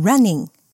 running.